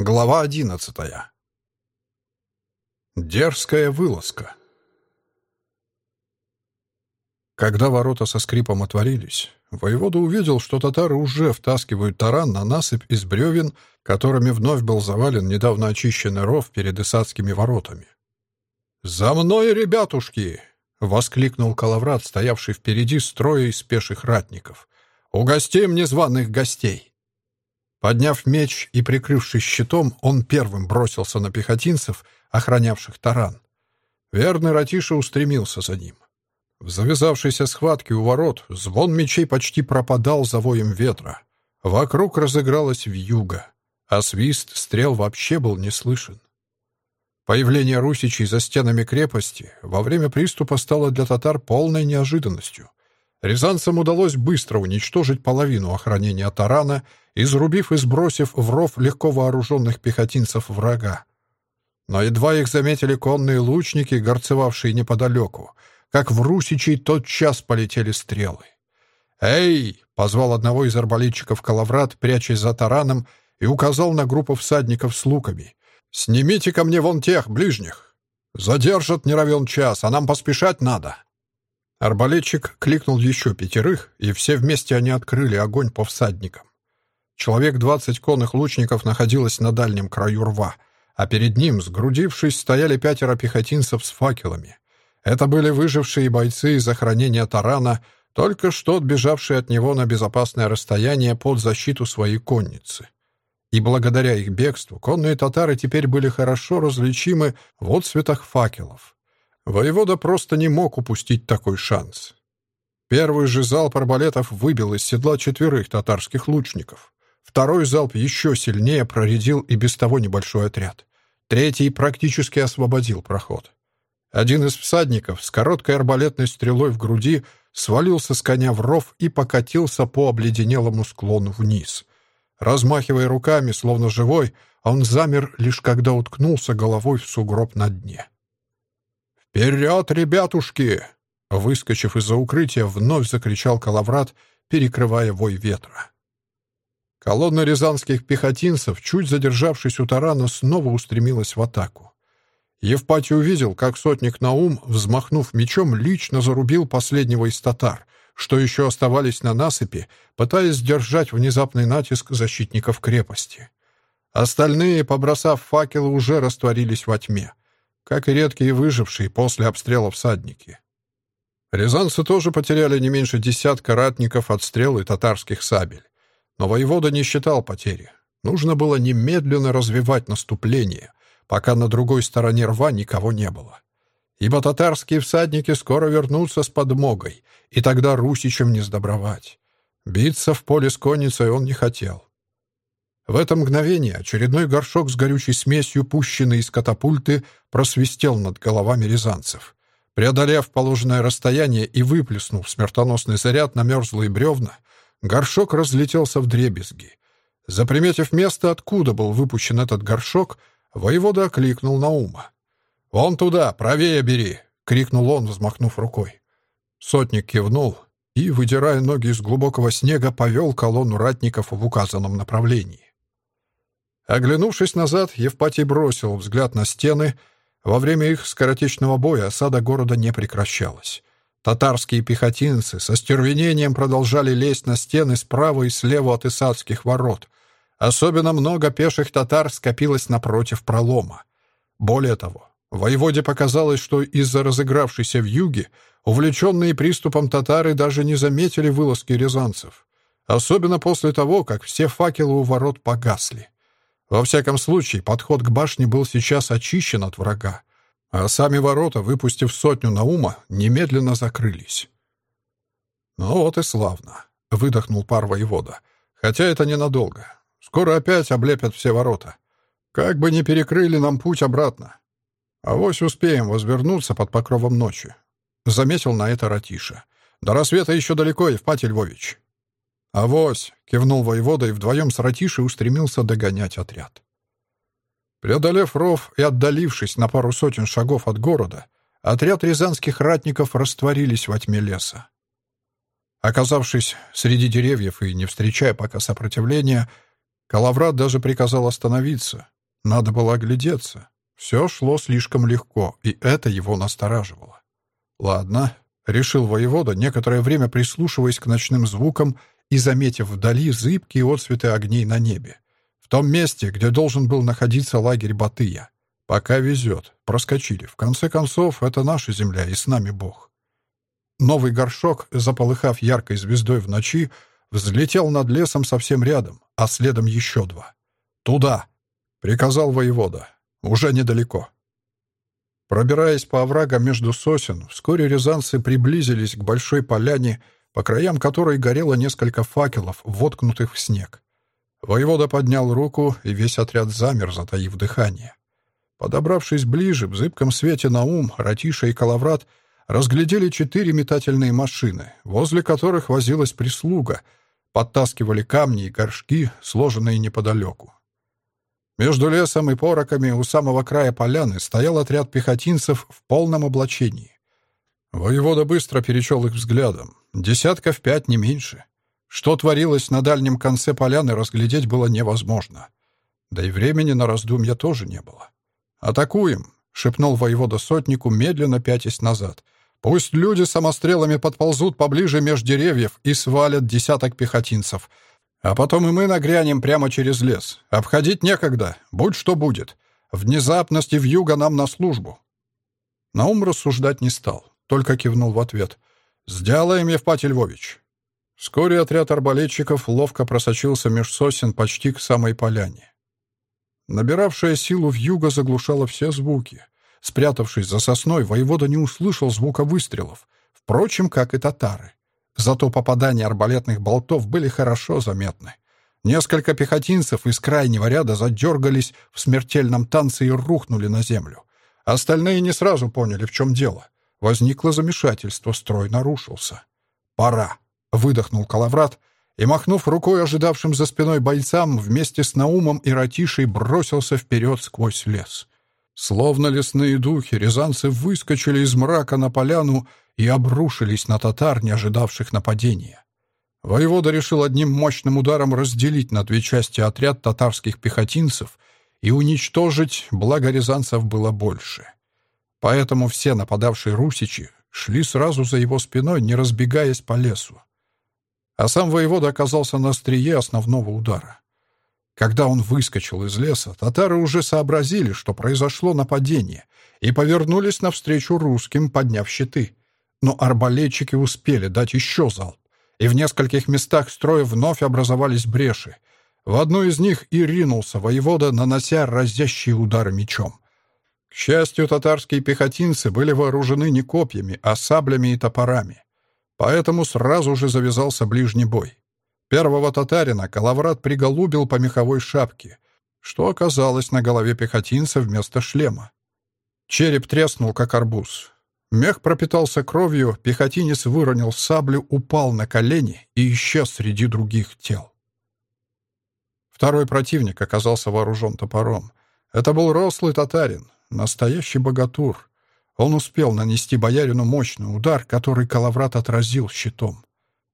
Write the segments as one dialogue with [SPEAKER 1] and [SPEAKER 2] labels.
[SPEAKER 1] Глава одиннадцатая. Дерзкая вылазка. Когда ворота со скрипом отворились, воевода увидел, что татары уже втаскивают таран на насыпь из бревен, которыми вновь был завален недавно очищенный ров перед Исадскими воротами. «За мной, ребятушки!» — воскликнул Калаврат, стоявший впереди строя из пеших ратников. «Угостим незваных гостей!» Подняв меч и прикрывшись щитом, он первым бросился на пехотинцев, охранявших таран. Верный Ратиша устремился за ним. В завязавшейся схватке у ворот звон мечей почти пропадал за воем ветра. Вокруг разыгралась вьюга, а свист стрел вообще был не слышен. Появление русичей за стенами крепости во время приступа стало для татар полной неожиданностью. Рязанцам удалось быстро уничтожить половину охранения тарана, изрубив и сбросив в ров легко вооруженных пехотинцев врага. Но едва их заметили конные лучники, горцевавшие неподалеку, как в русичей тотчас полетели стрелы. «Эй!» — позвал одного из арбалетчиков Калаврат, прячась за тараном, и указал на группу всадников с луками. «Снимите ко мне вон тех, ближних! Задержат не равен час, а нам поспешать надо!» Арбалетчик кликнул еще пятерых, и все вместе они открыли огонь по всадникам. Человек двадцать конных лучников находилось на дальнем краю рва, а перед ним, сгрудившись, стояли пятеро пехотинцев с факелами. Это были выжившие бойцы из охранения тарана, только что отбежавшие от него на безопасное расстояние под защиту своей конницы. И благодаря их бегству конные татары теперь были хорошо различимы в отцветах факелов. Воевода просто не мог упустить такой шанс. Первый же залп арбалетов выбил из седла четверых татарских лучников. Второй залп еще сильнее проредил и без того небольшой отряд. Третий практически освободил проход. Один из всадников с короткой арбалетной стрелой в груди свалился с коня в ров и покатился по обледенелому склону вниз. Размахивая руками, словно живой, он замер, лишь когда уткнулся головой в сугроб на дне. «Вперед, ребятушки!» Выскочив из-за укрытия, вновь закричал Калаврат, перекрывая вой ветра. Колонна рязанских пехотинцев, чуть задержавшись у тарана, снова устремилась в атаку. Евпатий увидел, как сотник Наум, взмахнув мечом, лично зарубил последнего из татар, что еще оставались на насыпи, пытаясь сдержать внезапный натиск защитников крепости. Остальные, побросав факелы, уже растворились во тьме как и редкие выжившие после обстрела всадники. Рязанцы тоже потеряли не меньше десятка ратников от стрел и татарских сабель. Но воевода не считал потери. Нужно было немедленно развивать наступление, пока на другой стороне рва никого не было. Ибо татарские всадники скоро вернутся с подмогой, и тогда русичам не сдобровать. Биться в поле с конницей он не хотел. В это мгновение очередной горшок с горючей смесью, пущенный из катапульты, просвистел над головами рязанцев. Преодолев положенное расстояние и выплеснув смертоносный заряд на мерзлые бревна, горшок разлетелся в дребезги. Заприметив место, откуда был выпущен этот горшок, воевода окликнул Наума. «Вон туда, правее бери!» — крикнул он, взмахнув рукой. Сотник кивнул и, выдирая ноги из глубокого снега, повел колонну ратников в указанном направлении. Оглянувшись назад, Евпатий бросил взгляд на стены. Во время их скоротечного боя осада города не прекращалась. Татарские пехотинцы со стервенением продолжали лезть на стены справа и слева от Исадских ворот. Особенно много пеших татар скопилось напротив пролома. Более того, воеводе показалось, что из-за разыгравшейся в юге увлеченные приступом татары даже не заметили вылазки рязанцев. Особенно после того, как все факелы у ворот погасли. Во всяком случае, подход к башне был сейчас очищен от врага, а сами ворота, выпустив сотню на ума, немедленно закрылись. «Ну вот и славно», — выдохнул пар воевода. «Хотя это ненадолго. Скоро опять облепят все ворота. Как бы ни перекрыли нам путь обратно. А вось успеем возвернуться под покровом ночи», — заметил на это Ратиша. «До рассвета еще далеко, Евпатий Львович». «Авось!» — кивнул воевода и вдвоем с Ратишей устремился догонять отряд. Преодолев ров и отдалившись на пару сотен шагов от города, отряд рязанских ратников растворились во тьме леса. Оказавшись среди деревьев и не встречая пока сопротивления, Калаврат даже приказал остановиться. Надо было оглядеться. Все шло слишком легко, и это его настораживало. «Ладно», — решил воевода, некоторое время прислушиваясь к ночным звукам и заметив вдали зыбкие отцветы огней на небе. В том месте, где должен был находиться лагерь Батыя. Пока везет. Проскочили. В конце концов, это наша земля, и с нами Бог. Новый горшок, заполыхав яркой звездой в ночи, взлетел над лесом совсем рядом, а следом еще два. «Туда!» — приказал воевода. «Уже недалеко». Пробираясь по оврагам между сосен, вскоре рязанцы приблизились к большой поляне, по краям которой горело несколько факелов, воткнутых в снег. Воевода поднял руку, и весь отряд замер, затаив дыхание. Подобравшись ближе, в зыбком свете Наум, Ратиша и Калаврат разглядели четыре метательные машины, возле которых возилась прислуга, подтаскивали камни и горшки, сложенные неподалеку. Между лесом и пороками у самого края поляны стоял отряд пехотинцев в полном облачении. Воевода быстро перечел их взглядом. Десятков пять, не меньше. Что творилось на дальнем конце поляны, разглядеть было невозможно. Да и времени на раздумья тоже не было. «Атакуем!» — шепнул воевода сотнику, медленно пятясь назад. «Пусть люди самострелами подползут поближе меж деревьев и свалят десяток пехотинцев. А потом и мы нагрянем прямо через лес. Обходить некогда, будь что будет. Внезапность и вьюга нам на службу». Наум рассуждать не стал, только кивнул в ответ. «Сделаем, Евпатий Львович». Вскоре отряд арбалетчиков ловко просочился меж сосен почти к самой поляне. Набиравшая силу в юго заглушала все звуки. Спрятавшись за сосной, воевода не услышал звука выстрелов, впрочем, как и татары. Зато попадания арбалетных болтов были хорошо заметны. Несколько пехотинцев из крайнего ряда задергались в смертельном танце и рухнули на землю. Остальные не сразу поняли, в чем дело. Возникло замешательство, строй нарушился. «Пора!» — выдохнул Калаврат и, махнув рукой ожидавшим за спиной бойцам, вместе с Наумом и Ратишей бросился вперед сквозь лес. Словно лесные духи, рязанцы выскочили из мрака на поляну и обрушились на татар, не ожидавших нападения. Воевода решил одним мощным ударом разделить на две части отряд татарских пехотинцев и уничтожить, благо рязанцев было больше. Поэтому все нападавшие русичи шли сразу за его спиной, не разбегаясь по лесу а сам воевода оказался на острие основного удара. Когда он выскочил из леса, татары уже сообразили, что произошло нападение, и повернулись навстречу русским, подняв щиты. Но арбалетчики успели дать еще залп, и в нескольких местах строя вновь образовались бреши. В одну из них и ринулся воевода, нанося разящие удары мечом. К счастью, татарские пехотинцы были вооружены не копьями, а саблями и топорами. Поэтому сразу же завязался ближний бой. Первого татарина Калаврат приголубил по меховой шапке, что оказалось на голове пехотинца вместо шлема. Череп треснул, как арбуз. Мех пропитался кровью, пехотинец выронил саблю, упал на колени и исчез среди других тел. Второй противник оказался вооружен топором. Это был рослый татарин, настоящий богатур. Он успел нанести боярину мощный удар, который Калаврат отразил щитом.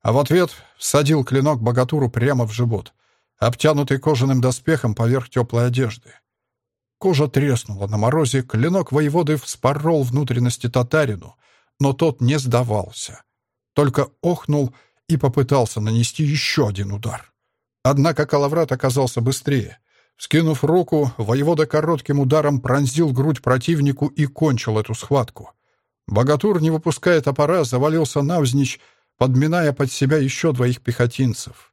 [SPEAKER 1] А в ответ всадил клинок богатуру прямо в живот, обтянутый кожаным доспехом поверх теплой одежды. Кожа треснула на морозе, клинок воеводы вспорол внутренности татарину, но тот не сдавался. Только охнул и попытался нанести еще один удар. Однако Калаврат оказался быстрее. Скинув руку, воевода коротким ударом пронзил грудь противнику и кончил эту схватку. Богатур, не выпуская топора, завалился навзничь, подминая под себя еще двоих пехотинцев.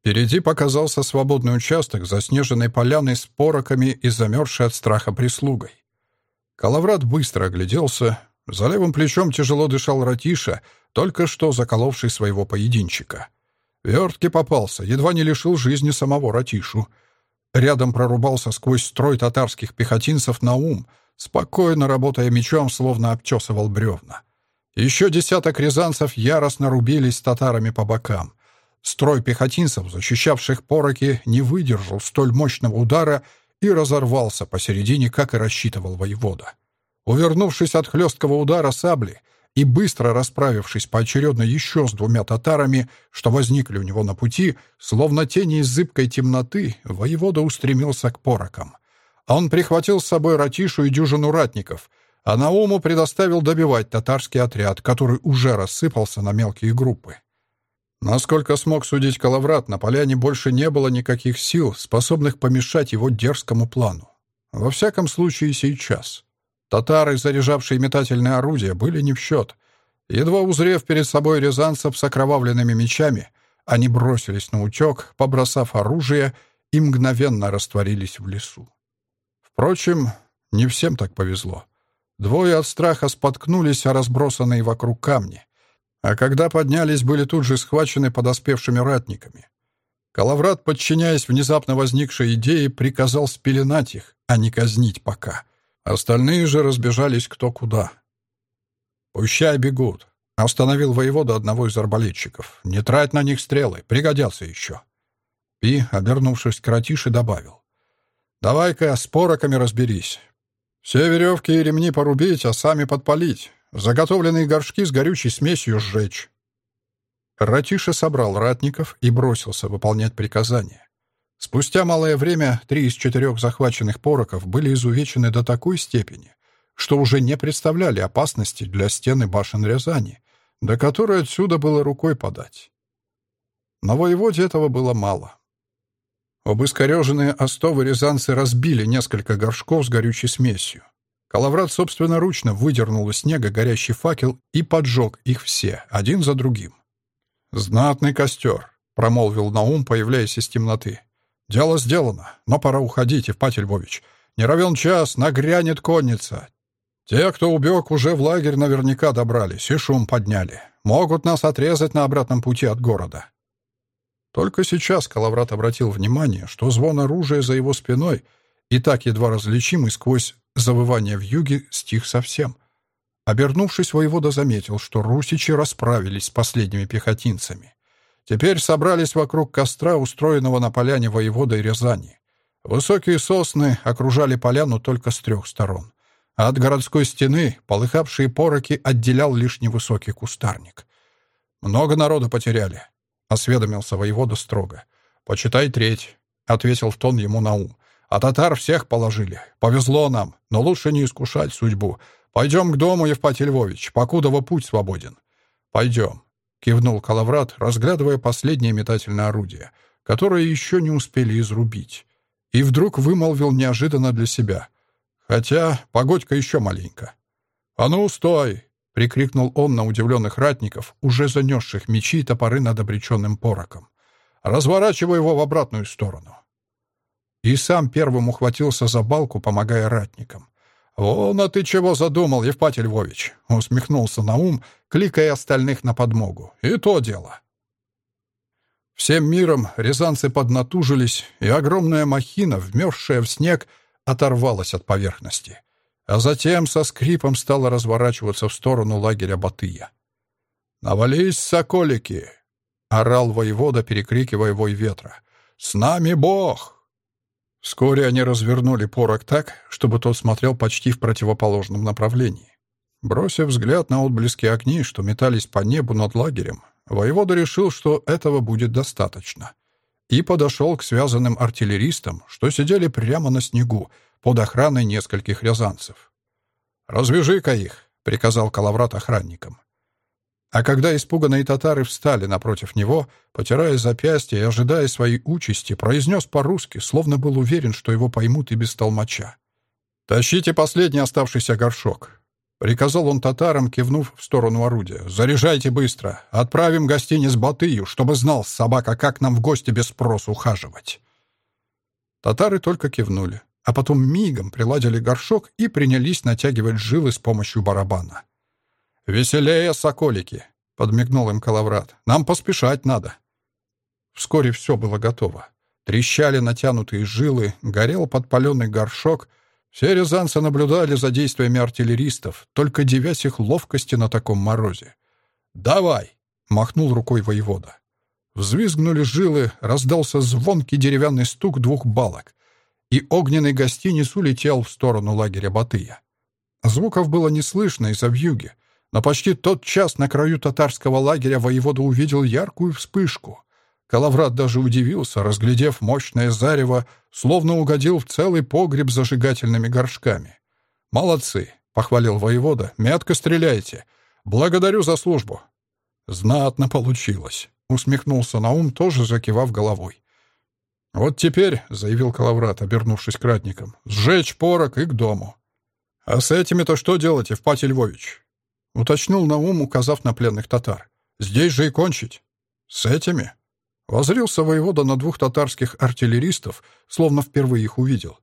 [SPEAKER 1] Впереди показался свободный участок, заснеженной поляной с пороками и замерзшей от страха прислугой. Калаврат быстро огляделся. За левым плечом тяжело дышал Ратиша, только что заколовший своего поединчика. Вертке попался, едва не лишил жизни самого Ратишу — Рядом прорубался сквозь строй татарских пехотинцев на ум, спокойно работая мечом, словно обтесывал бревна. Еще десяток рязанцев яростно рубились с татарами по бокам. Строй пехотинцев, защищавших пороки, не выдержал столь мощного удара и разорвался посередине, как и рассчитывал воевода. Увернувшись от хлесткого удара сабли, и, быстро расправившись поочередно еще с двумя татарами, что возникли у него на пути, словно тени из зыбкой темноты, воевода устремился к порокам. Он прихватил с собой ратишу и дюжину ратников, а Науму предоставил добивать татарский отряд, который уже рассыпался на мелкие группы. Насколько смог судить Калаврат, на поляне больше не было никаких сил, способных помешать его дерзкому плану. Во всяком случае, сейчас. Татары, заряжавшие метательные орудия, были не в счет. Едва узрев перед собой рязанцев с окровавленными мечами, они бросились на утек, побросав оружие, и мгновенно растворились в лесу. Впрочем, не всем так повезло. Двое от страха споткнулись о разбросанные вокруг камни а когда поднялись, были тут же схвачены подоспевшими ратниками. Калаврат, подчиняясь внезапно возникшей идее, приказал спеленать их, а не казнить пока. Остальные же разбежались кто куда. «Пущай бегут», — остановил воевода одного из арбалетчиков. «Не трать на них стрелы, пригодятся еще». И, обернувшись к Ратише, добавил. «Давай-ка с пороками разберись. Все веревки и ремни порубить, а сами подпалить. Заготовленные горшки с горючей смесью сжечь. Ратиша собрал ратников и бросился выполнять приказания. Спустя малое время три из четырех захваченных пороков были изувечены до такой степени, что уже не представляли опасности для стены башен Рязани, до которой отсюда было рукой подать. Но воеводе этого было мало. Обыскореженные остовы рязанцы разбили несколько горшков с горючей смесью. Калаврат собственноручно выдернул из снега горящий факел и поджег их все, один за другим. «Знатный костер», — промолвил Наум, появляясь из темноты. «Дело сделано, но пора уходить, Евпатий Львович. Не равен час, нагрянет конница. Те, кто убег, уже в лагерь наверняка добрались и шум подняли. Могут нас отрезать на обратном пути от города». Только сейчас Калаврат обратил внимание, что звон оружия за его спиной и так едва различимый сквозь Завывание в юге стих совсем. Обернувшись, воевода заметил, что русичи расправились с последними пехотинцами. Теперь собрались вокруг костра, устроенного на поляне воевода и Рязани. Высокие сосны окружали поляну только с трех сторон. А от городской стены полыхавшие пороки отделял лишь невысокий кустарник. «Много народу потеряли», — осведомился воевода строго. «Почитай треть», — ответил в тон ему Наум. А татар всех положили. Повезло нам, но лучше не искушать судьбу. Пойдем к дому, Евпатий Львович, покудова путь свободен. Пойдем, — кивнул Калаврат, разглядывая последнее метательное орудие, которое еще не успели изрубить. И вдруг вымолвил неожиданно для себя. Хотя, погодь-ка еще маленько. «А ну, стой!» — прикрикнул он на удивленных ратников, уже занесших мечи и топоры над обреченным пороком. «Разворачивай его в обратную сторону и сам первым ухватился за балку, помогая ратникам. «Вон, а ты чего задумал, Евпатий Львович?» — усмехнулся Наум, кликая остальных на подмогу. «И то дело». Всем миром рязанцы поднатужились, и огромная махина, вмерзшая в снег, оторвалась от поверхности. А затем со скрипом стала разворачиваться в сторону лагеря Батыя. «Навались, соколики!» — орал воевода, перекрикивая вой ветра. «С нами Бог!» Вскоре они развернули порок так, чтобы тот смотрел почти в противоположном направлении. Бросив взгляд на отблески огней, что метались по небу над лагерем, воевода решил, что этого будет достаточно, и подошел к связанным артиллеристам, что сидели прямо на снегу, под охраной нескольких рязанцев. «Развяжи-ка их», — приказал Калаврат охранникам. А когда испуганные татары встали напротив него, потирая запястья и ожидая своей участи, произнес по-русски, словно был уверен, что его поймут и без толмача. «Тащите последний оставшийся горшок», — приказал он татарам, кивнув в сторону орудия. «Заряжайте быстро. Отправим гостиниц Батыю, чтобы знал собака, как нам в гости без спроса ухаживать». Татары только кивнули, а потом мигом приладили горшок и принялись натягивать жилы с помощью барабана. «Веселее, соколики!» — подмигнул им Калаврат. «Нам поспешать надо». Вскоре все было готово. Трещали натянутые жилы, горел подпаленный горшок. Все рязанцы наблюдали за действиями артиллеристов, только девясь их ловкости на таком морозе. «Давай!» — махнул рукой воевода. Взвизгнули жилы, раздался звонкий деревянный стук двух балок, и огненный гостиниц улетел в сторону лагеря Батыя. Звуков было не слышно из-за вьюги, Но почти тот час на краю татарского лагеря воевода увидел яркую вспышку. Калаврат даже удивился, разглядев мощное зарево, словно угодил в целый погреб зажигательными горшками. «Молодцы!» — похвалил воевода. «Метко стреляйте! Благодарю за службу!» «Знатно получилось!» — усмехнулся Наум, тоже закивав головой. «Вот теперь», — заявил Калаврат, обернувшись к ратникам, — «сжечь порок и к дому». «А с этими-то что делать, Евпатий Львович?» — уточнил Наум, указав на пленных татар. «Здесь же и кончить». «С этими?» Возрился воевода на двух татарских артиллеристов, словно впервые их увидел.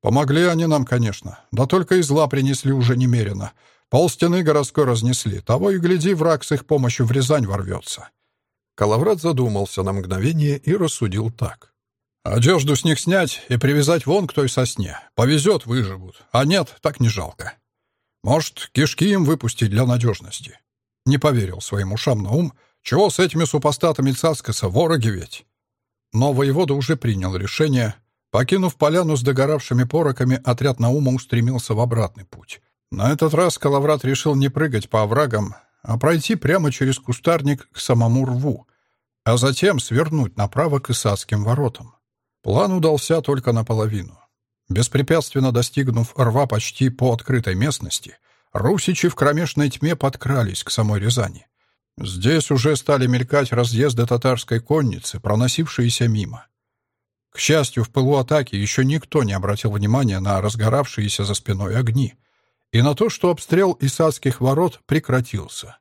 [SPEAKER 1] Помогли они нам, конечно, да только и зла принесли уже немерено. Полстены городской разнесли, того и гляди, враг с их помощью в Рязань ворвется. Калаврат задумался на мгновение и рассудил так. «Одежду с них снять и привязать вон к той сосне. Повезет, выживут. А нет, так не жалко. Может, кишки им выпустить для надежности?» Не поверил своим ушам на ум, чего с этими супостатами Цаскаса, вороги ведь? Но воевода уже принял решение. Покинув поляну с догоравшими пороками, отряд Наума устремился в обратный путь. На этот раз Калаврат решил не прыгать по оврагам, а пройти прямо через кустарник к самому рву, а затем свернуть направо к Исадским воротам. План удался только наполовину. Беспрепятственно достигнув рва почти по открытой местности, русичи в кромешной тьме подкрались к самой Рязани. Здесь уже стали мелькать разъезды татарской конницы, проносившиеся мимо. К счастью, в пылу атаки еще никто не обратил внимания на разгоравшиеся за спиной огни и на то, что обстрел Исадских ворот прекратился.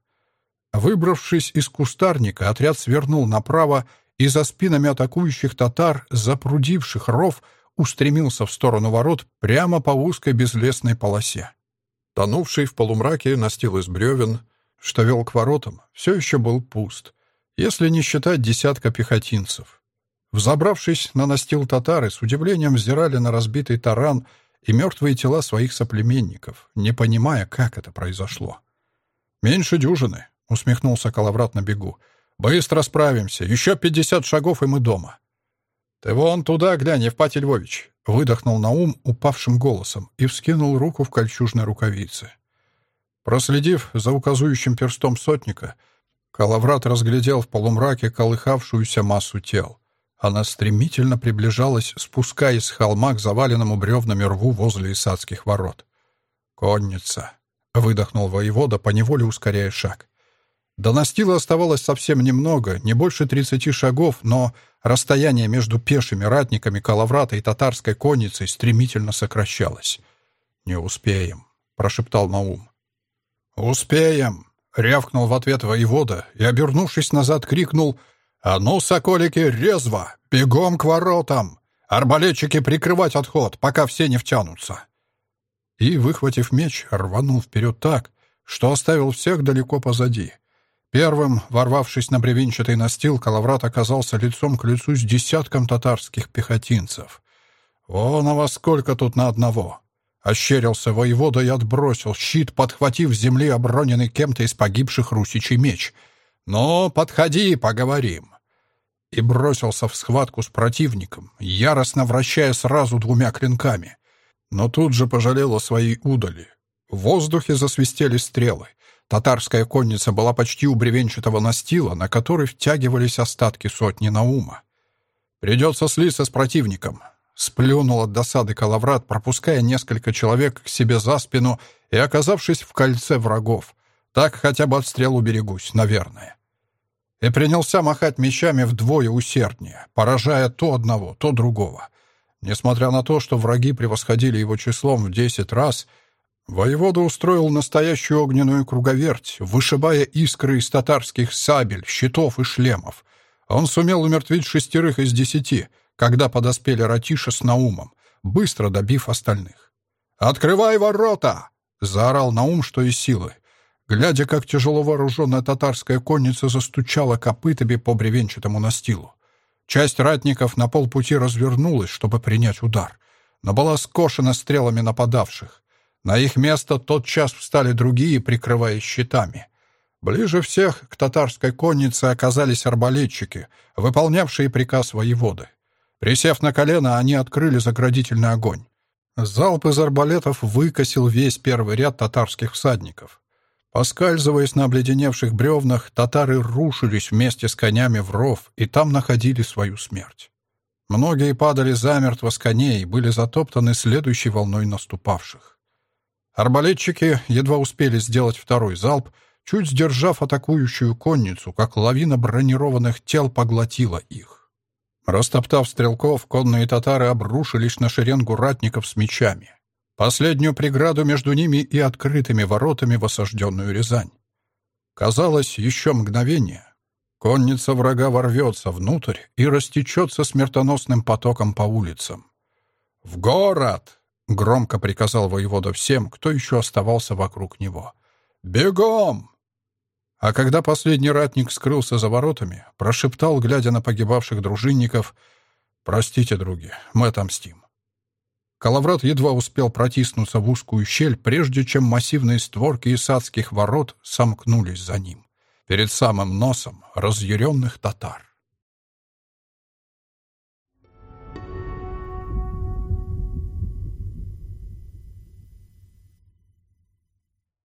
[SPEAKER 1] Выбравшись из кустарника, отряд свернул направо и за спинами атакующих татар, запрудивших ров, устремился в сторону ворот прямо по узкой безлесной полосе. Тонувший в полумраке настил из бревен — что вел к воротам, все еще был пуст, если не считать десятка пехотинцев. Взобравшись на настил татары, с удивлением взирали на разбитый таран и мертвые тела своих соплеменников, не понимая, как это произошло. «Меньше дюжины», — усмехнулся Калаврат на бегу. «Быстро справимся. Еще пятьдесят шагов, и мы дома». «Ты вон туда глянь, Евпатий Львович», — выдохнул Наум упавшим голосом и вскинул руку в кольчужной рукавице. Проследив за указующим перстом сотника, Калаврат разглядел в полумраке колыхавшуюся массу тел. Она стремительно приближалась, спускаясь с холма к заваленному бревнами рву возле Исадских ворот. «Конница!» — выдохнул воевода, поневоле ускоряя шаг. До настила оставалось совсем немного, не больше тридцати шагов, но расстояние между пешими ратниками Калаврата и татарской конницей стремительно сокращалось. «Не успеем», — прошептал Наум. «Успеем!» — рявкнул в ответ воевода и, обернувшись назад, крикнул «А ну, соколики, резво! Бегом к воротам! Арбалетчики прикрывать отход, пока все не втянутся!» И, выхватив меч, рванул вперед так, что оставил всех далеко позади. Первым, ворвавшись на бревенчатый настил, Калаврат оказался лицом к лицу с десятком татарских пехотинцев. «О, на вас сколько тут на одного!» Ощерился воевода и отбросил щит, подхватив с земли оброненный кем-то из погибших русичий меч. «Ну, подходи, поговорим!» И бросился в схватку с противником, яростно вращая сразу двумя клинками. Но тут же пожалел о своей удали. В воздухе засвистели стрелы. Татарская конница была почти у бревенчатого настила, на который втягивались остатки сотни Наума. «Придется слиться с противником», Сплюнул от досады Калаврат, пропуская несколько человек к себе за спину и оказавшись в кольце врагов. Так хотя бы от стрел уберегусь, наверное. И принялся махать мечами вдвое усерднее, поражая то одного, то другого. Несмотря на то, что враги превосходили его числом в десять раз, воевода устроил настоящую огненную круговерть, вышибая искры из татарских сабель, щитов и шлемов. Он сумел умертвить шестерых из десяти — когда подоспели Ратиша с Наумом, быстро добив остальных. «Открывай ворота!» — заорал Наум, что из силы. Глядя, как тяжело вооруженная татарская конница застучала копытами по бревенчатому настилу. Часть ратников на полпути развернулась, чтобы принять удар, но была скошена стрелами нападавших. На их место тотчас встали другие, прикрываясь щитами. Ближе всех к татарской коннице оказались арбалетчики, выполнявшие приказ воеводы. Присев на колено, они открыли заградительный огонь. Залп из арбалетов выкосил весь первый ряд татарских всадников. Поскальзываясь на обледеневших бревнах, татары рушились вместе с конями в ров и там находили свою смерть. Многие падали замертво с коней и были затоптаны следующей волной наступавших. Арбалетчики едва успели сделать второй залп, чуть сдержав атакующую конницу, как лавина бронированных тел поглотила их. Растоптав стрелков, конные татары обрушились на шеренгу ратников с мечами. Последнюю преграду между ними и открытыми воротами в осажденную Рязань. Казалось, еще мгновение. Конница врага ворвется внутрь и растечется смертоносным потоком по улицам. «В город!» — громко приказал воевода всем, кто еще оставался вокруг него. «Бегом!» А когда последний ратник скрылся за воротами, прошептал, глядя на погибавших дружинников, «Простите, други, мы отомстим». Калаврат едва успел протиснуться в узкую щель, прежде чем массивные створки исадских ворот сомкнулись за ним, перед самым носом разъяренных татар.